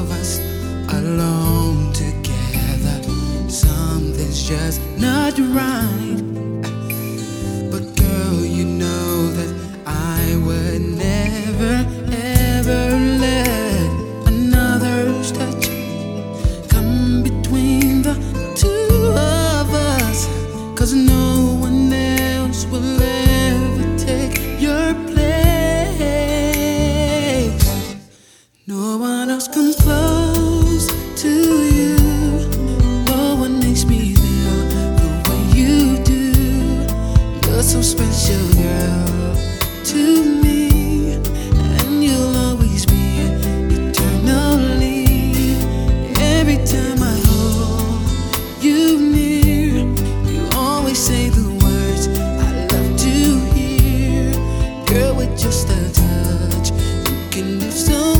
of us alone together. Something's just not right. But girl, you know that I would never, ever let another's touch come between the two of us. Cause no can do